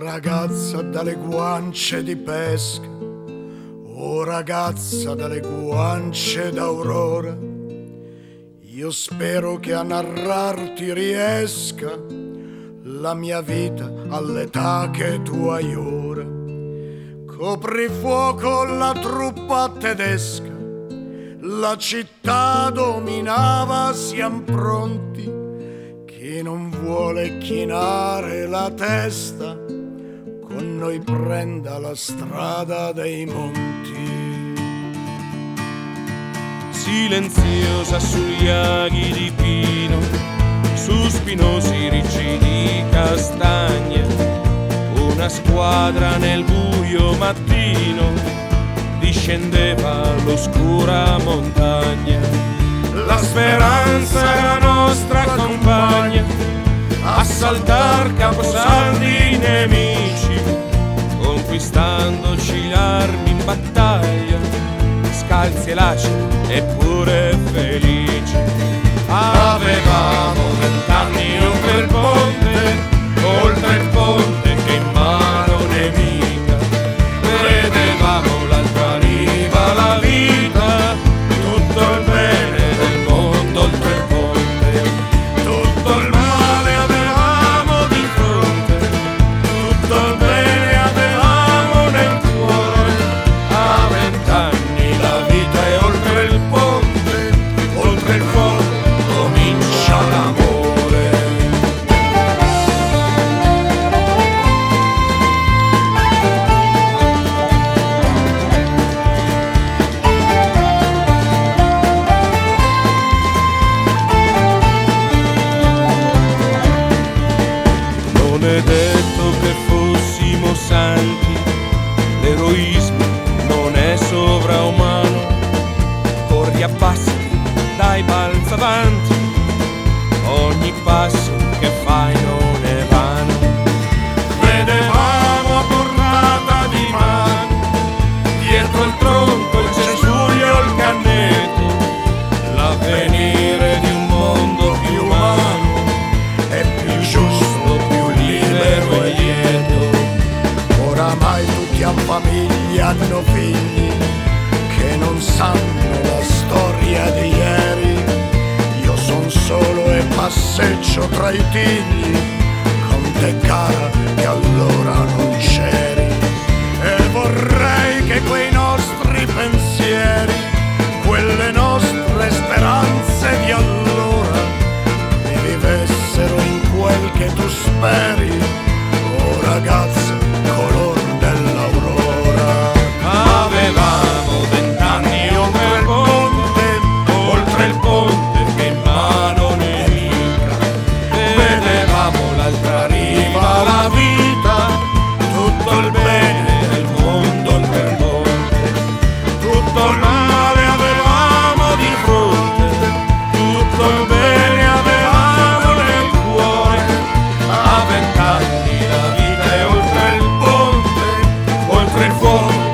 ragazza dalle guance di pesca, o ragazza dalle guance d'aurora, io spero che a narrarti riesca la mia vita all'età che tu hai ora. Copri fuoco la truppa tedesca, la città dominava, siamo pronti chi non vuole chinare la testa, con noi prenda la strada dei monti. Silenziosa sugli aghi di pino, su spinosi ricci di castagne, una squadra nel buio mattino discendeva l'oscura montagna. La speranza la nostra compagna, assaltar caposaldi scalzi e laceri eppure felici. Avevamo passo che fai non è vano. Vedevamo a portata di mano, dietro il tronco il cespuglio il cannetto, l'avvenire di un mondo più umano È più giusto, più libero e lieto. Oramai tutti hanno famiglia, hanno figli che non sanno bacio tra i tigli con te cara che allora non c'eri. E vorrei che quei nostri pensieri quelle nostre speranze di allora vivessero in quel che tu speri. Oh ragazzi cuerpo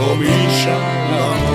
помішана.